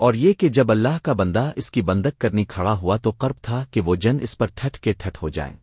اور یہ کہ جب اللہ کا بندہ اس کی بندک کرنی کھڑا ہوا تو قرب تھا کہ وہ جن اس پر ٹھٹ کے ٹھٹ ہو جائیں۔